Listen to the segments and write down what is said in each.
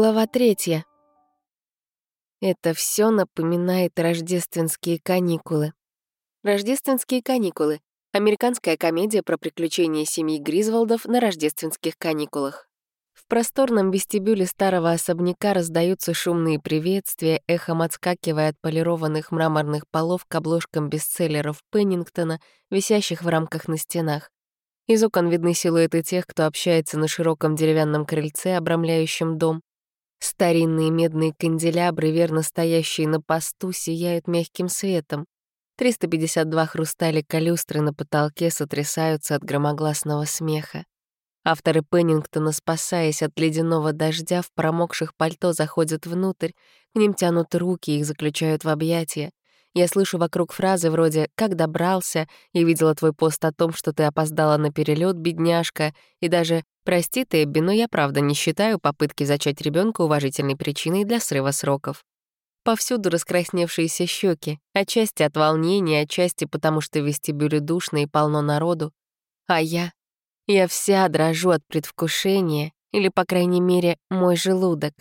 Глава третья. Это все напоминает рождественские каникулы. Рождественские каникулы — американская комедия про приключения семьи Гризволдов на рождественских каникулах. В просторном вестибюле старого особняка раздаются шумные приветствия, эхом отскакивая от полированных мраморных полов к обложкам бестселлеров Пеннингтона, висящих в рамках на стенах. Из окон видны силуэты тех, кто общается на широком деревянном крыльце, обрамляющем дом. Старинные медные канделябры, верно стоящие на посту, сияют мягким светом. 352 хрусталика люстры на потолке сотрясаются от громогласного смеха. Авторы Пеннингтона, спасаясь от ледяного дождя, в промокших пальто заходят внутрь, к ним тянут руки, их заключают в объятия. Я слышу вокруг фразы вроде «как добрался» и видела твой пост о том, что ты опоздала на перелет, бедняжка, и даже «прости, Тебби, но я правда не считаю попытки зачать ребенка уважительной причиной для срыва сроков». Повсюду раскрасневшиеся щеки, отчасти от волнения, отчасти потому, что вестибюле душно и полно народу. А я? Я вся дрожу от предвкушения, или, по крайней мере, мой желудок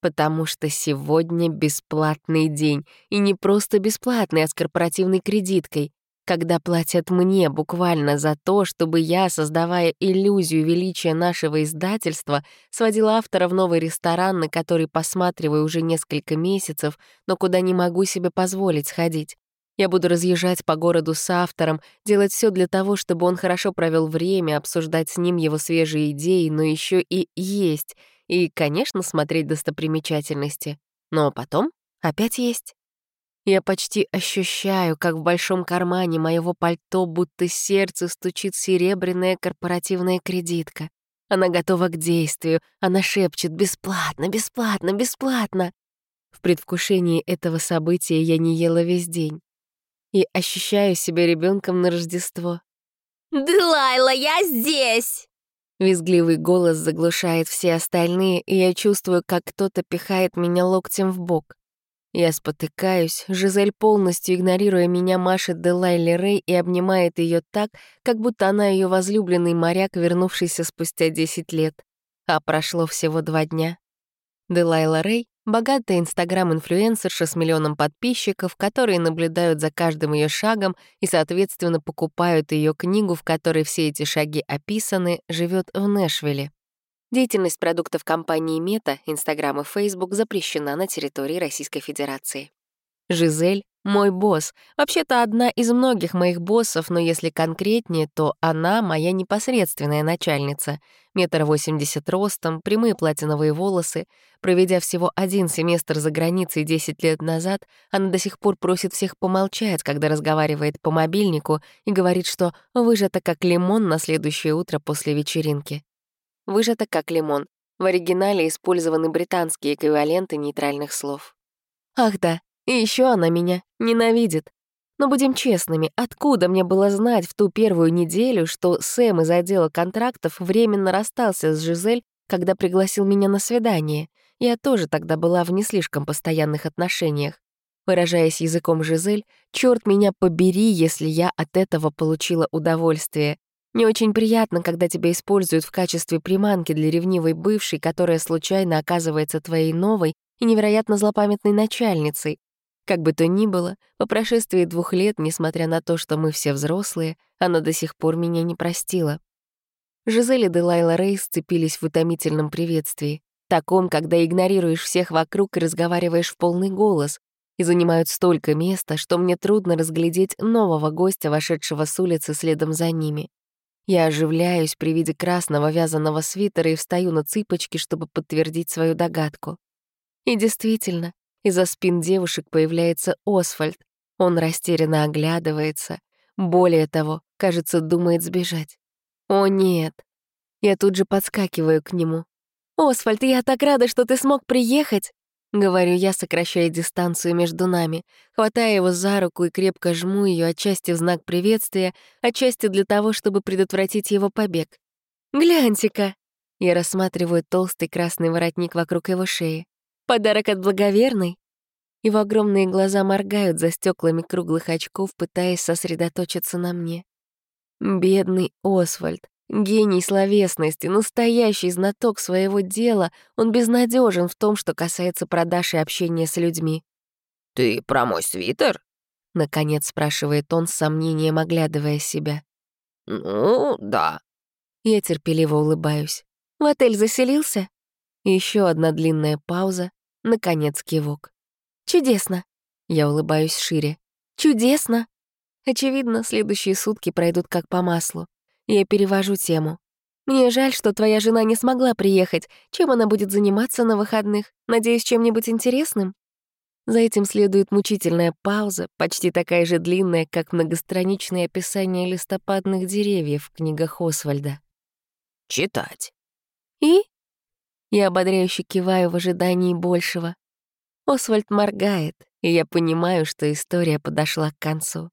потому что сегодня бесплатный день, и не просто бесплатный, а с корпоративной кредиткой, когда платят мне буквально за то, чтобы я, создавая иллюзию величия нашего издательства, сводила автора в новый ресторан, на который посматриваю уже несколько месяцев, но куда не могу себе позволить сходить. Я буду разъезжать по городу с автором, делать все для того, чтобы он хорошо провел время, обсуждать с ним его свежие идеи, но еще и есть — и, конечно, смотреть достопримечательности. Но потом опять есть. Я почти ощущаю, как в большом кармане моего пальто будто сердце стучит серебряная корпоративная кредитка. Она готова к действию, она шепчет «бесплатно, бесплатно, бесплатно». В предвкушении этого события я не ела весь день и ощущаю себя ребенком на Рождество. «Делайла, я здесь!» Визгливый голос заглушает все остальные, и я чувствую, как кто-то пихает меня локтем в бок. Я спотыкаюсь, Жизель полностью игнорируя меня машет Делайли Рэй и обнимает ее так, как будто она ее возлюбленный моряк, вернувшийся спустя 10 лет. А прошло всего два дня. Делайла Рэй Богатая инстаграм-инфлюенсерша с миллионом подписчиков, которые наблюдают за каждым ее шагом и, соответственно, покупают ее книгу, в которой все эти шаги описаны, живет в Нэшвилле. Деятельность продуктов компании Мета, Инстаграм и Фейсбук запрещена на территории Российской Федерации. Жизель мой босс. Вообще-то одна из многих моих боссов, но если конкретнее, то она моя непосредственная начальница. Метр восемьдесят ростом, прямые платиновые волосы. Проведя всего один семестр за границей 10 лет назад, она до сих пор просит всех помолчать, когда разговаривает по мобильнику и говорит, что выжата как лимон на следующее утро после вечеринки. Выжата как лимон. В оригинале использованы британские эквиваленты нейтральных слов. Ах да, и еще она меня ненавидит. Но будем честными, откуда мне было знать в ту первую неделю, что Сэм из отдела контрактов временно расстался с Жизель, когда пригласил меня на свидание? Я тоже тогда была в не слишком постоянных отношениях. Выражаясь языком Жизель, черт меня побери, если я от этого получила удовольствие. Не очень приятно, когда тебя используют в качестве приманки для ревнивой бывшей, которая случайно оказывается твоей новой и невероятно злопамятной начальницей, как бы то ни было, по прошествии двух лет, несмотря на то, что мы все взрослые, она до сих пор меня не простила. Жизель и Делайла Рей сцепились в утомительном приветствии, таком, когда игнорируешь всех вокруг и разговариваешь в полный голос, и занимают столько места, что мне трудно разглядеть нового гостя, вошедшего с улицы следом за ними. Я оживляюсь при виде красного вязаного свитера и встаю на цыпочки, чтобы подтвердить свою догадку. И действительно, из-за спин девушек появляется Освальд. Он растерянно оглядывается. Более того, кажется, думает сбежать. О, нет. Я тут же подскакиваю к нему. «Освальд, я так рада, что ты смог приехать!» Говорю я, сокращая дистанцию между нами, хватая его за руку и крепко жму ее отчасти в знак приветствия, отчасти для того, чтобы предотвратить его побег. «Гляньте-ка!» Я рассматриваю толстый красный воротник вокруг его шеи. Подарок от благоверной? Его огромные глаза моргают за стеклами круглых очков, пытаясь сосредоточиться на мне. Бедный Освальд. Гений словесности, настоящий знаток своего дела, он безнадежен в том, что касается продаж и общения с людьми. «Ты про мой свитер?» — наконец спрашивает он с сомнением, оглядывая себя. «Ну, да». Я терпеливо улыбаюсь. «В отель заселился?» Еще одна длинная пауза, наконец кивок. «Чудесно!» Я улыбаюсь шире. «Чудесно!» Очевидно, следующие сутки пройдут как по маслу. Я перевожу тему. «Мне жаль, что твоя жена не смогла приехать. Чем она будет заниматься на выходных? Надеюсь, чем-нибудь интересным?» За этим следует мучительная пауза, почти такая же длинная, как многостраничное описание листопадных деревьев в книгах Освальда. «Читать». «И?» Я ободряюще киваю в ожидании большего. Освальд моргает, и я понимаю, что история подошла к концу.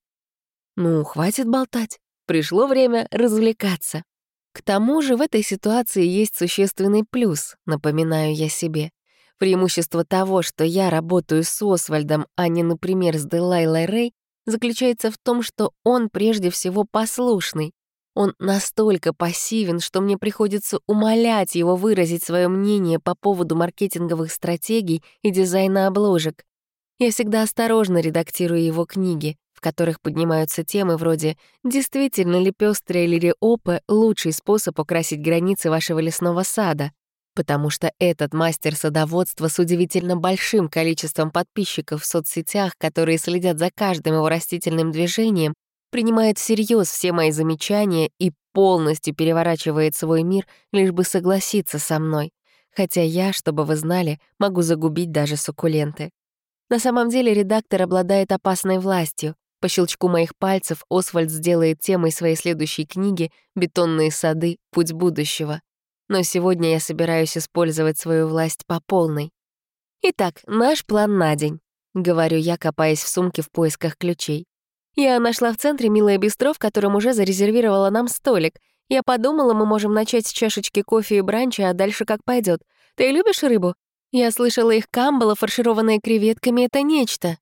Ну, хватит болтать. Пришло время развлекаться. К тому же в этой ситуации есть существенный плюс, напоминаю я себе. Преимущество того, что я работаю с Освальдом, а не, например, с Делайлой Рэй, заключается в том, что он прежде всего послушный. Он настолько пассивен, что мне приходится умолять его выразить свое мнение по поводу маркетинговых стратегий и дизайна обложек. Я всегда осторожно редактирую его книги, которых поднимаются темы вроде «Действительно ли пёстрая лириопа — лучший способ украсить границы вашего лесного сада?» Потому что этот мастер садоводства с удивительно большим количеством подписчиков в соцсетях, которые следят за каждым его растительным движением, принимает всерьез все мои замечания и полностью переворачивает свой мир, лишь бы согласиться со мной. Хотя я, чтобы вы знали, могу загубить даже суккуленты. На самом деле редактор обладает опасной властью. По щелчку моих пальцев Освальд сделает темой своей следующей книги «Бетонные сады. Путь будущего». Но сегодня я собираюсь использовать свою власть по полной. Итак, наш план на день. Говорю я, копаясь в сумке в поисках ключей. Я нашла в центре милое бистро, в котором уже зарезервировала нам столик. Я подумала, мы можем начать с чашечки кофе и бранча, а дальше как пойдет. Ты любишь рыбу? Я слышала, их камбала, фаршированная креветками, — это нечто.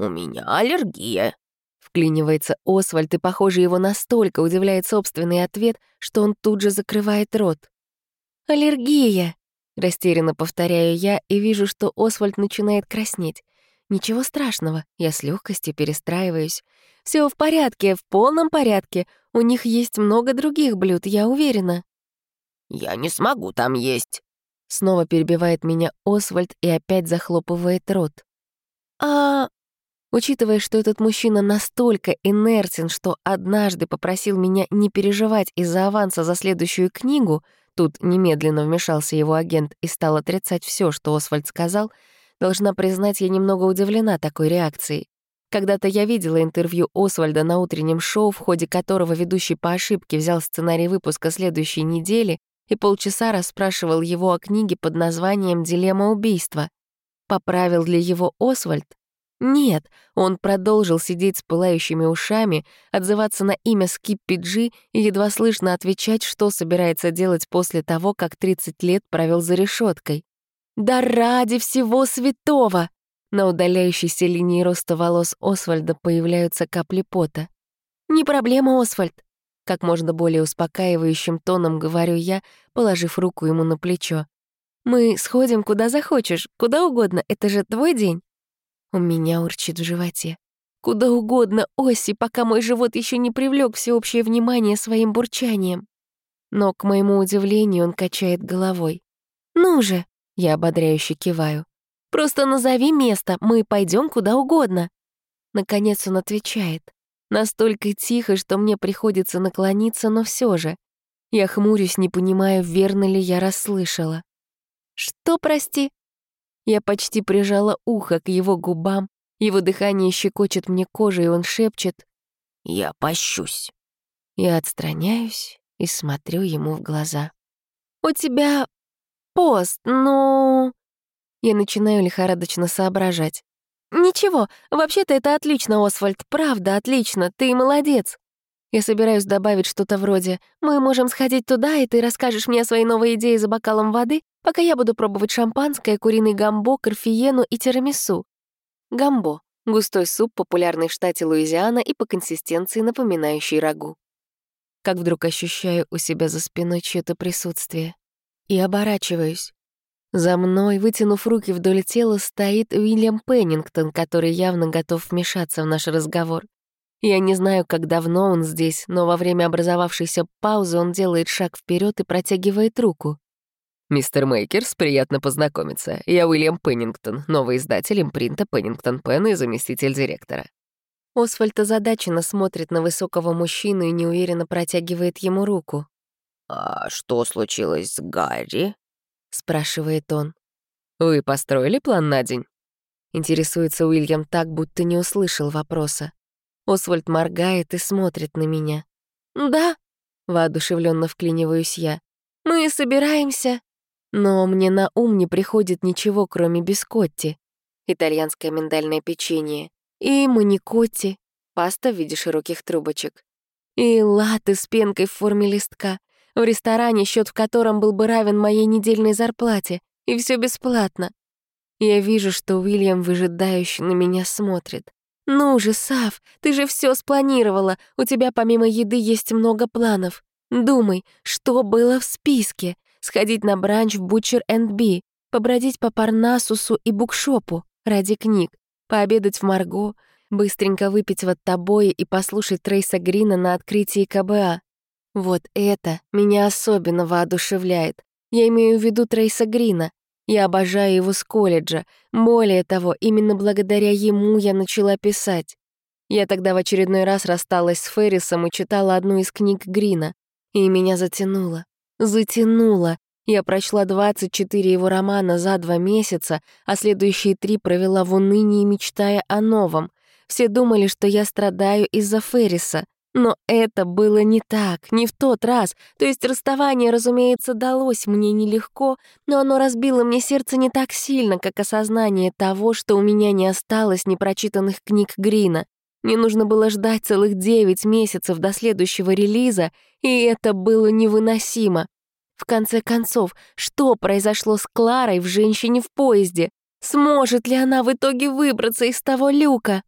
«У меня аллергия», — вклинивается Освальд, и, похоже, его настолько удивляет собственный ответ, что он тут же закрывает рот. «Аллергия», — растерянно повторяю я и вижу, что Освальд начинает краснеть. Ничего страшного, я с легкостью перестраиваюсь. Все в порядке, в полном порядке. У них есть много других блюд, я уверена. «Я не смогу там есть», — снова перебивает меня Освальд и опять захлопывает рот. «А...» Учитывая, что этот мужчина настолько инертен, что однажды попросил меня не переживать из-за аванса за следующую книгу, тут немедленно вмешался его агент и стал отрицать все, что Освальд сказал — Должна признать, я немного удивлена такой реакцией. Когда-то я видела интервью Освальда на утреннем шоу, в ходе которого ведущий по ошибке взял сценарий выпуска следующей недели и полчаса расспрашивал его о книге под названием «Дилемма убийства». Поправил ли его Освальд? Нет, он продолжил сидеть с пылающими ушами, отзываться на имя Скиппи Джи и едва слышно отвечать, что собирается делать после того, как 30 лет провел за решеткой. Да ради всего святого! На удаляющейся линии роста волос Освальда появляются капли пота. «Не проблема, Освальд», — как можно более успокаивающим тоном говорю я, положив руку ему на плечо. «Мы сходим куда захочешь, куда угодно, это же твой день». У меня урчит в животе. Куда угодно, Оси, пока мой живот еще не привлек всеобщее внимание своим бурчанием. Но, к моему удивлению, он качает головой. «Ну же!» Я ободряюще киваю. «Просто назови место, мы пойдем куда угодно». Наконец он отвечает. Настолько тихо, что мне приходится наклониться, но все же. Я хмурюсь, не понимая, верно ли я расслышала. «Что, прости?» Я почти прижала ухо к его губам, его дыхание щекочет мне кожу, и он шепчет «Я пощусь». Я отстраняюсь и смотрю ему в глаза. «У тебя пост, ну...» Я начинаю лихорадочно соображать. «Ничего, вообще-то это отлично, Освальд, правда отлично, ты молодец». Я собираюсь добавить что-то вроде «Мы можем сходить туда, и ты расскажешь мне своей новой идее за бокалом воды, пока я буду пробовать шампанское, куриный гамбо, карфиену и тирамису». Гамбо — густой суп, популярный в штате Луизиана и по консистенции напоминающий рагу. как вдруг ощущаю у себя за спиной чьё-то присутствие. И оборачиваюсь. За мной, вытянув руки вдоль тела, стоит Уильям Пеннингтон, который явно готов вмешаться в наш разговор. Я не знаю, как давно он здесь, но во время образовавшейся паузы он делает шаг вперед и протягивает руку. «Мистер Мейкерс, приятно познакомиться. Я Уильям Пеннингтон, новый издатель импринта Пеннингтон Пен и заместитель директора». Освальд озадаченно смотрит на высокого мужчину и неуверенно протягивает ему руку. «А что случилось с Гарри?» — спрашивает он. «Вы построили план на день?» Интересуется Уильям так, будто не услышал вопроса. Освальд моргает и смотрит на меня. «Да», — воодушевленно вклиниваюсь я. «Мы собираемся». Но мне на ум не приходит ничего, кроме бискотти. Итальянское миндальное печенье. И маникотти, паста в виде широких трубочек. И латы с пенкой в форме листка. В ресторане, счет в котором был бы равен моей недельной зарплате. И все бесплатно. Я вижу, что Уильям выжидающе на меня смотрит. «Ну же, Сав, ты же все спланировала. У тебя помимо еды есть много планов. Думай, что было в списке? Сходить на бранч в Butcher and Bee, побродить по Парнасусу и букшопу ради книг, пообедать в Марго, быстренько выпить в Оттабое и послушать Трейса Грина на открытии КБА. Вот это меня особенно воодушевляет. Я имею в виду Трейса Грина. Я обожаю его с колледжа. Более того, именно благодаря ему я начала писать. Я тогда в очередной раз рассталась с Феррисом и читала одну из книг Грина. И меня затянуло. Затянуло. Я прочла 24 его романа за два месяца, а следующие три провела в унынии, мечтая о новом. Все думали, что я страдаю из-за Ферриса. Но это было не так, не в тот раз. То есть расставание, разумеется, далось мне нелегко, но оно разбило мне сердце не так сильно, как осознание того, что у меня не осталось непрочитанных книг Грина. Мне нужно было ждать целых девять месяцев до следующего релиза, и это было невыносимо. В конце концов, что произошло с Кларой в «Женщине в поезде»? Сможет ли она в итоге выбраться из того люка?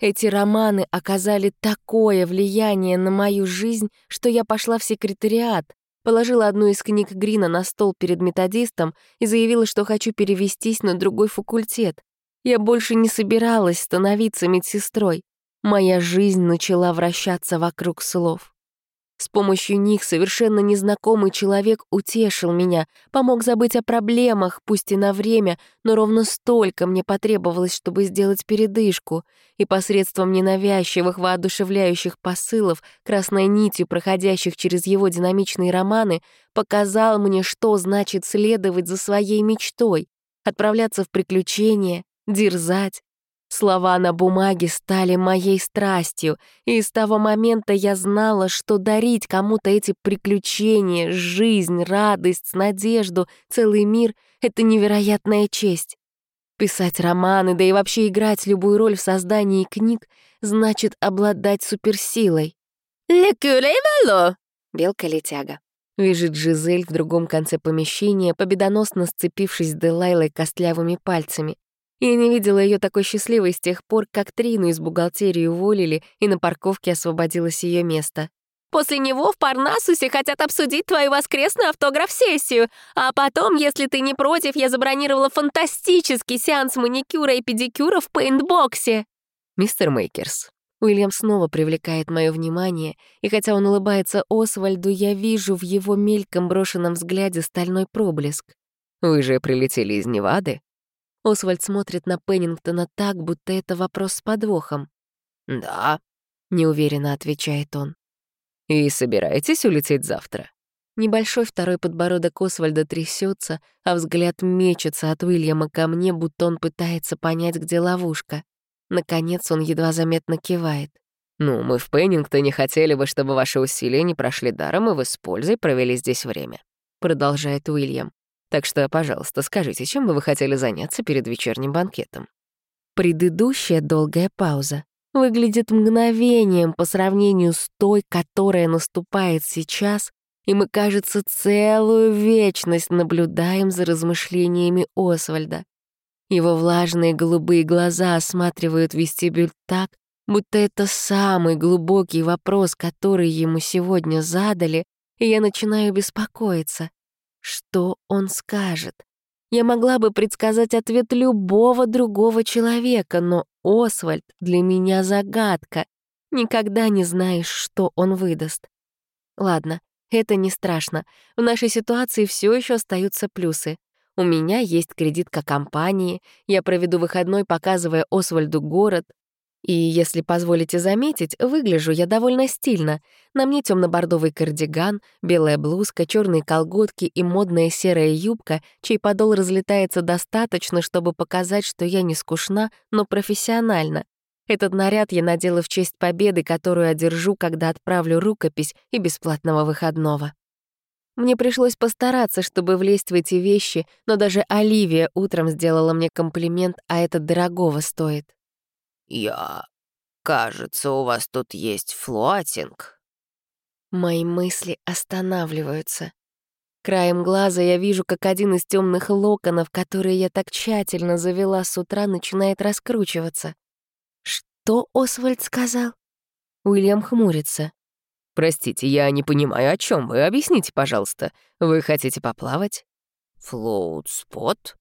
Эти романы оказали такое влияние на мою жизнь, что я пошла в секретариат, положила одну из книг Грина на стол перед методистом и заявила, что хочу перевестись на другой факультет. Я больше не собиралась становиться медсестрой. Моя жизнь начала вращаться вокруг слов. С помощью них совершенно незнакомый человек утешил меня, помог забыть о проблемах, пусть и на время, но ровно столько мне потребовалось, чтобы сделать передышку, и посредством ненавязчивых, воодушевляющих посылов, красной нитью проходящих через его динамичные романы, показал мне, что значит следовать за своей мечтой, отправляться в приключения, дерзать, Слова на бумаге стали моей страстью, и с того момента я знала, что дарить кому-то эти приключения, жизнь, радость, надежду, целый мир — это невероятная честь. Писать романы, да и вообще играть любую роль в создании книг значит обладать суперсилой. «Лекюлей Белка-летяга. Визжит Жизель в другом конце помещения, победоносно сцепившись с Делайлой костлявыми пальцами. Я не видела ее такой счастливой с тех пор, как Трину из бухгалтерии уволили, и на парковке освободилось ее место. После него в Парнасусе хотят обсудить твою воскресную автограф-сессию. А потом, если ты не против, я забронировала фантастический сеанс маникюра и педикюра в пейнтбоксе. Мистер Мейкерс. Уильям снова привлекает мое внимание, и хотя он улыбается Освальду, я вижу в его мельком брошенном взгляде стальной проблеск. Вы же прилетели из Невады? Освальд смотрит на Пеннингтона так, будто это вопрос с подвохом. «Да», — неуверенно отвечает он. «И собираетесь улететь завтра?» Небольшой второй подбородок Освальда трясется, а взгляд мечется от Уильяма ко мне, будто он пытается понять, где ловушка. Наконец он едва заметно кивает. «Ну, мы в Пеннингтоне хотели бы, чтобы ваши усилия не прошли даром, и с пользой провели здесь время», — продолжает Уильям. Так что, пожалуйста, скажите, чем бы вы хотели заняться перед вечерним банкетом?» Предыдущая долгая пауза выглядит мгновением по сравнению с той, которая наступает сейчас, и мы, кажется, целую вечность наблюдаем за размышлениями Освальда. Его влажные голубые глаза осматривают вестибюль так, Будто это самый глубокий вопрос, который ему сегодня задали, и я начинаю беспокоиться. Что он скажет? Я могла бы предсказать ответ любого другого человека, но Освальд для меня загадка. Никогда не знаешь, что он выдаст. Ладно, это не страшно. В нашей ситуации все еще остаются плюсы. У меня есть кредитка компании, я проведу выходной, показывая Освальду город. И, если позволите заметить, выгляжу я довольно стильно. На мне темно бордовый кардиган, белая блузка, черные колготки и модная серая юбка, чей подол разлетается достаточно, чтобы показать, что я не скучна, но профессиональна. Этот наряд я надела в честь победы, которую одержу, когда отправлю рукопись и бесплатного выходного. Мне пришлось постараться, чтобы влезть в эти вещи, но даже Оливия утром сделала мне комплимент, а это дорогого стоит. «Я... кажется, у вас тут есть флотинг». Мои мысли останавливаются. Краем глаза я вижу, как один из темных локонов, которые я так тщательно завела с утра, начинает раскручиваться. Что Освальд сказал? Уильям хмурится. «Простите, я не понимаю, о чем вы. Объясните, пожалуйста. Вы хотите поплавать?» «Флоут-спот?»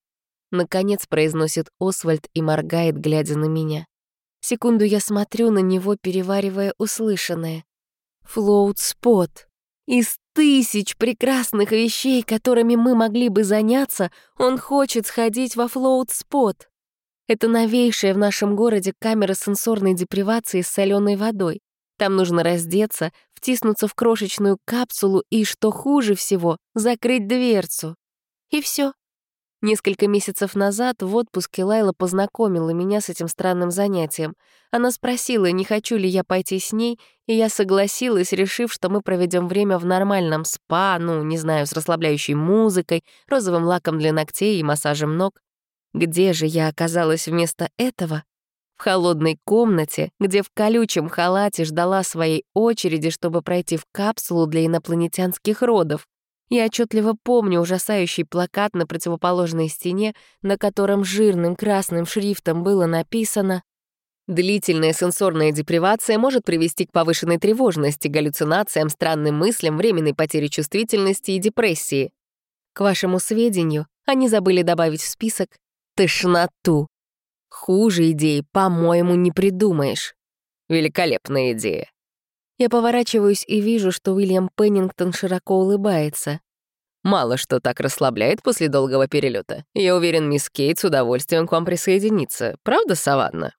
Наконец произносит Освальд и моргает, глядя на меня. Секунду я смотрю на него, переваривая услышанное. Флоут-спот. Из тысяч прекрасных вещей, которыми мы могли бы заняться, он хочет сходить во флоут-спот. Это новейшая в нашем городе камера сенсорной депривации с соленой водой. Там нужно раздеться, втиснуться в крошечную капсулу и, что хуже всего, закрыть дверцу. И все. Несколько месяцев назад в отпуске Лайла познакомила меня с этим странным занятием. Она спросила, не хочу ли я пойти с ней, и я согласилась, решив, что мы проведем время в нормальном спа, ну, не знаю, с расслабляющей музыкой, розовым лаком для ногтей и массажем ног. Где же я оказалась вместо этого? В холодной комнате, где в колючем халате ждала своей очереди, чтобы пройти в капсулу для инопланетянских родов. Я отчетливо помню ужасающий плакат на противоположной стене, на котором жирным красным шрифтом было написано Длительная сенсорная депривация может привести к повышенной тревожности, галлюцинациям, странным мыслям, временной потере чувствительности и депрессии. К вашему сведению, они забыли добавить в список тошноту. Хуже идеи, по-моему, не придумаешь. Великолепная идея. Я поворачиваюсь и вижу, что Уильям Пеннингтон широко улыбается. Мало что так расслабляет после долгого перелета. Я уверен, мисс Кейт с удовольствием к вам присоединится. Правда, Саванна?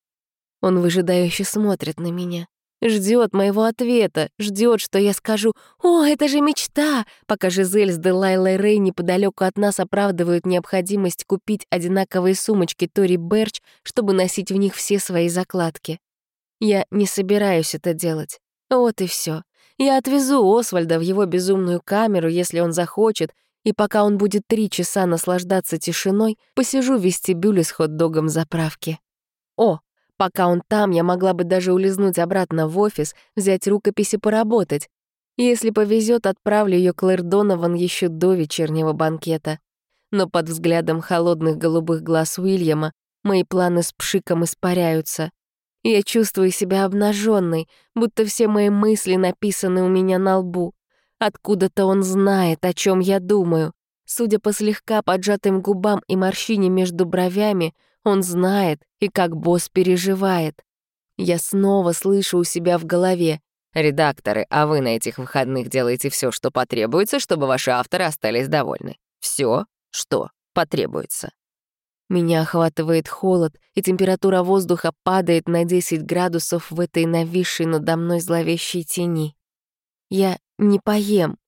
Он выжидающе смотрит на меня. Ждет моего ответа, ждет, что я скажу «О, это же мечта!», пока Жизель с Делайлой Рэй неподалеку от нас оправдывают необходимость купить одинаковые сумочки Тори Берч, чтобы носить в них все свои закладки. Я не собираюсь это делать. Вот и все. Я отвезу Освальда в его безумную камеру, если он захочет, и пока он будет три часа наслаждаться тишиной, посижу в вестибюле с хот-догом заправки. О, Пока он там, я могла бы даже улизнуть обратно в офис, взять рукописи поработать. Если повезет, отправлю ее Клэр Донован еще до вечернего банкета. Но под взглядом холодных голубых глаз Уильяма мои планы с пшиком испаряются. Я чувствую себя обнаженной, будто все мои мысли написаны у меня на лбу. Откуда-то он знает, о чем я думаю. Судя по слегка поджатым губам и морщине между бровями, он знает и как босс переживает. Я снова слышу у себя в голове. «Редакторы, а вы на этих выходных делаете все, что потребуется, чтобы ваши авторы остались довольны. Все, что потребуется». Меня охватывает холод, и температура воздуха падает на 10 градусов в этой нависшей надо мной зловещей тени. Я не поем,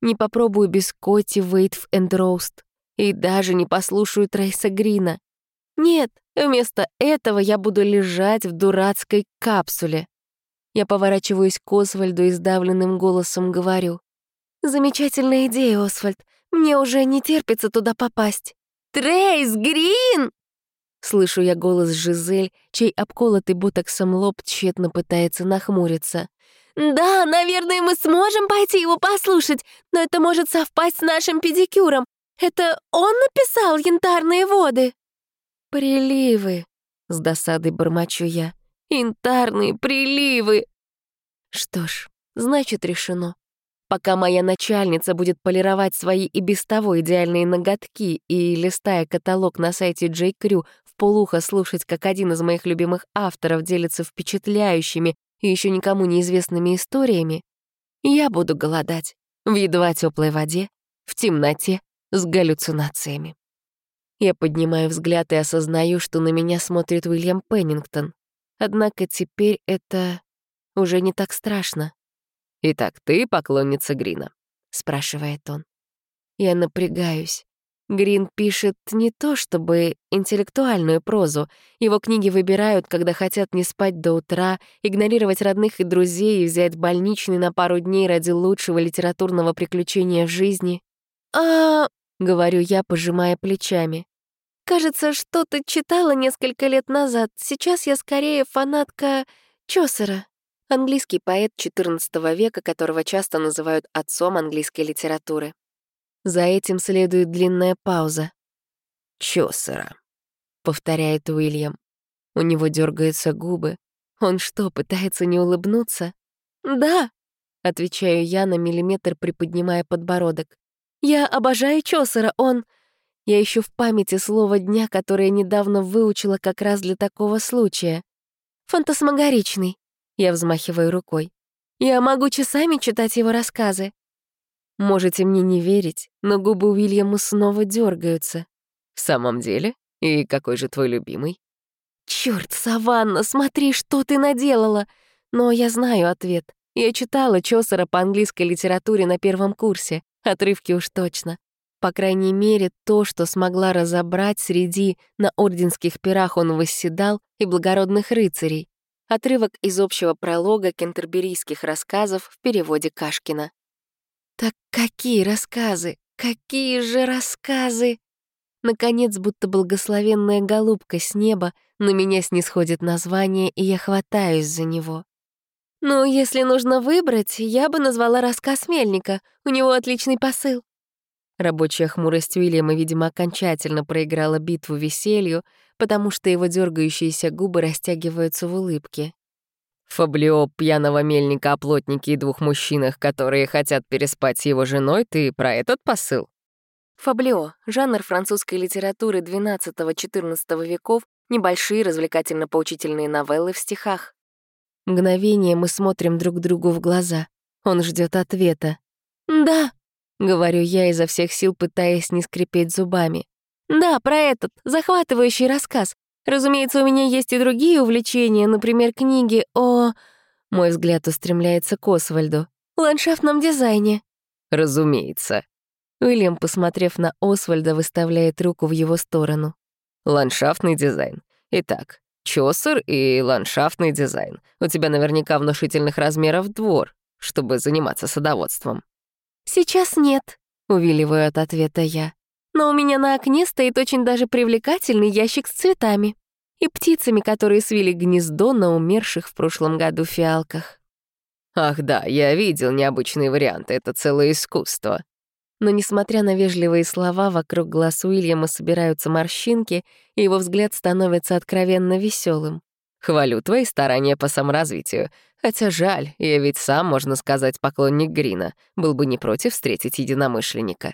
не попробую бискотти Вейтв энд Роуст и даже не послушаю Трейса Грина. Нет, вместо этого я буду лежать в дурацкой капсуле. Я поворачиваюсь к Освальду и сдавленным голосом говорю. «Замечательная идея, Освальд. Мне уже не терпится туда попасть». «Трейс Грин!» Слышу я голос Жизель, чей обколотый ботоксом лоб тщетно пытается нахмуриться. «Да, наверное, мы сможем пойти его послушать, но это может совпасть с нашим педикюром. Это он написал «Янтарные воды»?» «Приливы», — с досадой бормочу я. Янтарные приливы. Что ж, значит, решено. Пока моя начальница будет полировать свои и без того идеальные ноготки и, листая каталог на сайте J. Crew, в полухо слушать, как один из моих любимых авторов делится впечатляющими и еще никому неизвестными историями, я буду голодать в едва теплой воде, в темноте, с галлюцинациями. Я поднимаю взгляд и осознаю, что на меня смотрит Уильям Пеннингтон. Однако теперь это уже не так страшно. «Итак, ты поклонница Грина?» — спрашивает он. Я напрягаюсь. Грин пишет не то чтобы интеллектуальную прозу. Его книги выбирают, когда хотят не спать до утра, игнорировать родных и друзей и взять больничный на пару дней ради лучшего литературного приключения в жизни. «А...» — говорю я, пожимая плечами. «Кажется, что-то читала несколько лет назад. Сейчас я скорее фанатка Чосера» английский поэт XIV века, которого часто называют отцом английской литературы. За этим следует длинная пауза. «Чосера», — повторяет Уильям. У него дергаются губы. Он что, пытается не улыбнуться? «Да», — отвечаю я на миллиметр, приподнимая подбородок. «Я обожаю Чосера, он...» Я ищу в памяти слово дня, которое недавно выучила как раз для такого случая. «Фантасмагоричный», я взмахиваю рукой. «Я могу часами читать его рассказы». Можете мне не верить, но губы Уильяма снова дергаются. «В самом деле? И какой же твой любимый?» «Чёрт, Саванна, смотри, что ты наделала!» Но я знаю ответ. Я читала Чосера по английской литературе на первом курсе. Отрывки уж точно. По крайней мере, то, что смогла разобрать среди на орденских пирах он восседал и благородных рыцарей. Отрывок из общего пролога кентерберийских рассказов в переводе Кашкина. Так какие рассказы? Какие же рассказы? Наконец, будто благословенная голубка с неба, на меня снисходит название, и я хватаюсь за него. «Ну, если нужно выбрать, я бы назвала рассказ Мельника. У него отличный посыл». Рабочая хмурость Уильяма, видимо, окончательно проиграла битву веселью, потому что его дергающиеся губы растягиваются в улыбке. Фаблио пьяного мельника о плотнике и двух мужчинах, которые хотят переспать с его женой, ты про этот посыл? Фаблио — жанр французской литературы XII-XIV веков, небольшие развлекательно-поучительные новеллы в стихах. Мгновение мы смотрим друг другу в глаза. Он ждет ответа. «Да», — говорю я изо всех сил, пытаясь не скрипеть зубами. Да, про этот, захватывающий рассказ. Разумеется, у меня есть и другие увлечения, например, книги о... Мой взгляд устремляется к Освальду. Ландшафтном дизайне. Разумеется. Уильям, посмотрев на Освальда, выставляет руку в его сторону. Ландшафтный дизайн. Итак, Чосер и ландшафтный дизайн. У тебя наверняка внушительных размеров двор, чтобы заниматься садоводством. «Сейчас нет», — увиливаю от ответа я но у меня на окне стоит очень даже привлекательный ящик с цветами и птицами, которые свили гнездо на умерших в прошлом году фиалках. Ах да, я видел необычные варианты, это целое искусство. Но, несмотря на вежливые слова, вокруг глаз Уильяма собираются морщинки, и его взгляд становится откровенно веселым. Хвалю твои старания по саморазвитию. Хотя жаль, я ведь сам, можно сказать, поклонник Грина, был бы не против встретить единомышленника.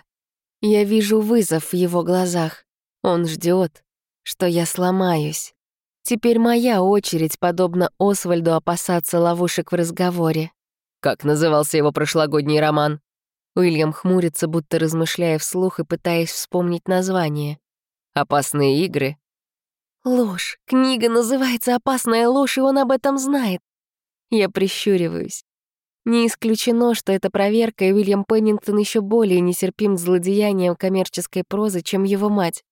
Я вижу вызов в его глазах. Он ждет, что я сломаюсь. Теперь моя очередь, подобно Освальду, опасаться ловушек в разговоре. Как назывался его прошлогодний роман? Уильям хмурится, будто размышляя вслух и пытаясь вспомнить название. «Опасные игры». Ложь. Книга называется «Опасная ложь», и он об этом знает. Я прищуриваюсь. Не исключено, что эта проверка, и Уильям Пеннингтон еще более нетерпим к злодеяниям коммерческой прозы, чем его мать.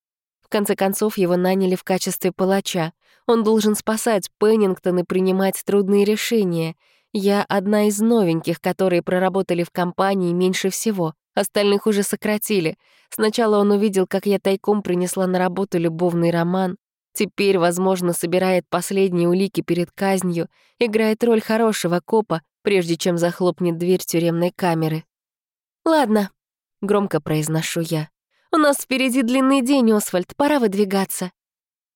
В конце концов, его наняли в качестве палача. Он должен спасать Пеннингтон и принимать трудные решения. Я одна из новеньких, которые проработали в компании меньше всего. Остальных уже сократили. Сначала он увидел, как я тайком принесла на работу любовный роман. Теперь, возможно, собирает последние улики перед казнью, играет роль хорошего копа, прежде чем захлопнет дверь тюремной камеры. «Ладно», — громко произношу я. «У нас впереди длинный день, Освальд, пора выдвигаться».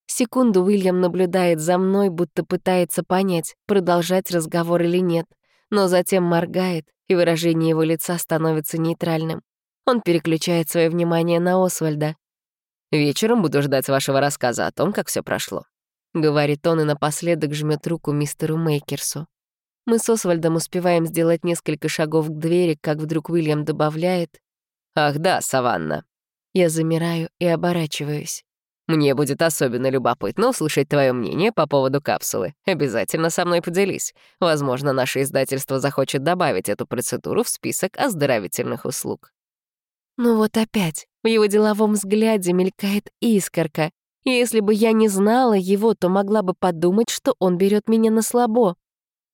Секунду Уильям наблюдает за мной, будто пытается понять, продолжать разговор или нет, но затем моргает, и выражение его лица становится нейтральным. Он переключает свое внимание на Освальда. «Вечером буду ждать вашего рассказа о том, как все прошло», — говорит он и напоследок жмет руку мистеру Мейкерсу. Мы с Освальдом успеваем сделать несколько шагов к двери, как вдруг Уильям добавляет «Ах да, Саванна». Я замираю и оборачиваюсь. Мне будет особенно любопытно услышать твое мнение по поводу капсулы. Обязательно со мной поделись. Возможно, наше издательство захочет добавить эту процедуру в список оздоровительных услуг. Ну вот опять, в его деловом взгляде мелькает искорка. И если бы я не знала его, то могла бы подумать, что он берет меня на слабо.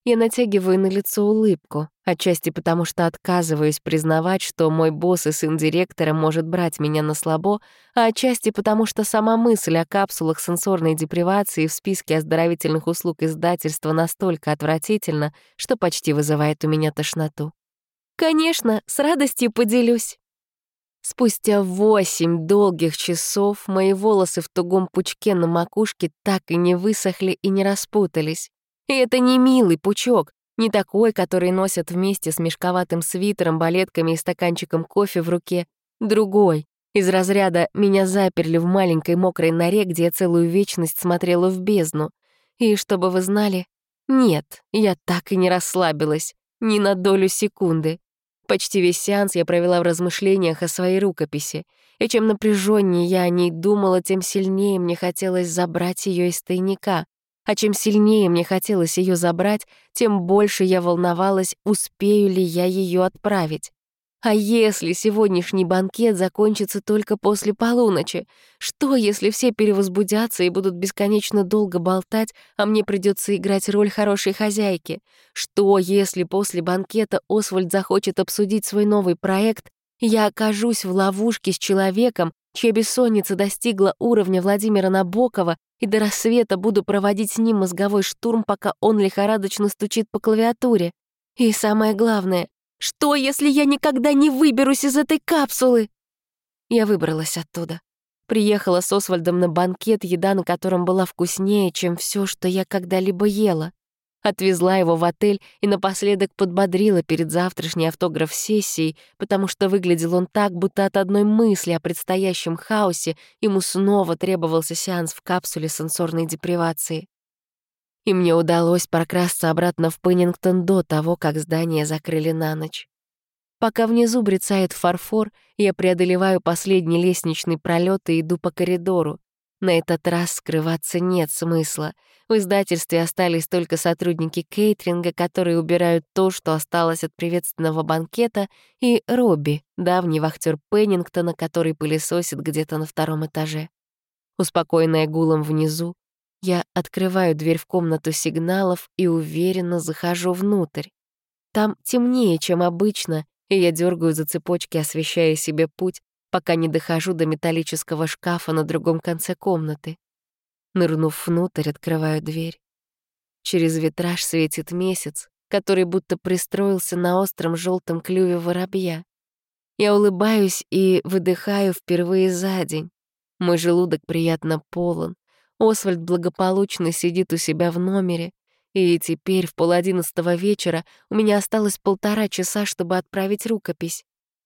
Я натягиваю на лицо улыбку, отчасти потому что отказываюсь признавать, что мой босс и сын директора может брать меня на слабо, а отчасти потому что сама мысль о капсулах сенсорной депривации в списке оздоровительных услуг издательства настолько отвратительна, что почти вызывает у меня тошноту. Конечно, с радостью поделюсь. Спустя восемь долгих часов мои волосы в тугом пучке на макушке так и не высохли и не распутались. И это не милый пучок, не такой, который носят вместе с мешковатым свитером, балетками и стаканчиком кофе в руке. Другой, из разряда «меня заперли в маленькой мокрой норе, где я целую вечность смотрела в бездну». И чтобы вы знали, нет, я так и не расслабилась, ни на долю секунды. Почти весь сеанс я провела в размышлениях о своей рукописи, и чем напряженнее я о ней думала, тем сильнее мне хотелось забрать ее из тайника. А чем сильнее мне хотелось ее забрать, тем больше я волновалась, успею ли я ее отправить. А если сегодняшний банкет закончится только после полуночи? Что, если все перевозбудятся и будут бесконечно долго болтать, а мне придется играть роль хорошей хозяйки? Что, если после банкета Освальд захочет обсудить свой новый проект, я окажусь в ловушке с человеком, чья бессонница достигла уровня Владимира Набокова, и до рассвета буду проводить с ним мозговой штурм, пока он лихорадочно стучит по клавиатуре. И самое главное, что, если я никогда не выберусь из этой капсулы? Я выбралась оттуда. Приехала с Освальдом на банкет, еда на котором была вкуснее, чем все, что я когда-либо ела. Отвезла его в отель и напоследок подбодрила перед завтрашней автограф-сессией, потому что выглядел он так, будто от одной мысли о предстоящем хаосе ему снова требовался сеанс в капсуле сенсорной депривации. И мне удалось прокрасться обратно в Пеннингтон до того, как здание закрыли на ночь. Пока внизу брецает фарфор, я преодолеваю последний лестничный пролет и иду по коридору. На этот раз скрываться нет смысла. В издательстве остались только сотрудники кейтеринга, которые убирают то, что осталось от приветственного банкета, и Робби, давний вахтер Пеннингтона, который пылесосит где-то на втором этаже. Успокоенная гулом внизу, я открываю дверь в комнату сигналов и уверенно захожу внутрь. Там темнее, чем обычно, и я дергаю за цепочки, освещая себе путь, пока не дохожу до металлического шкафа на другом конце комнаты. Нырнув внутрь, открываю дверь. Через витраж светит месяц, который будто пристроился на остром желтом клюве воробья. Я улыбаюсь и выдыхаю впервые за день. Мой желудок приятно полон. Освальд благополучно сидит у себя в номере, и теперь в полодиннадцатого вечера у меня осталось полтора часа, чтобы отправить рукопись.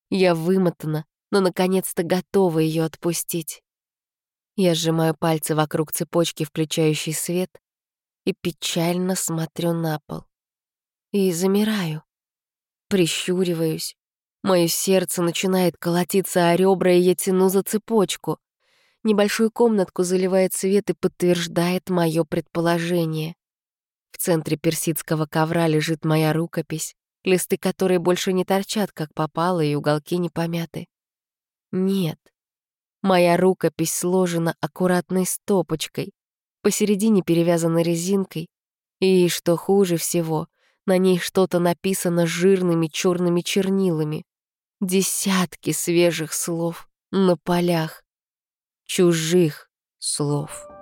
Я вымотана, но наконец-то готова ее отпустить. Я сжимаю пальцы вокруг цепочки, включающей свет, и печально смотрю на пол. И замираю. Прищуриваюсь. Мое сердце начинает колотиться о ребра, и я тяну за цепочку. Небольшую комнатку заливает свет и подтверждает мое предположение. В центре персидского ковра лежит моя рукопись, листы которой больше не торчат, как попало, и уголки не помяты. Нет. Моя рукопись сложена аккуратной стопочкой, посередине перевязана резинкой, и, что хуже всего, на ней что-то написано жирными черными чернилами. Десятки свежих слов на полях. Чужих слов.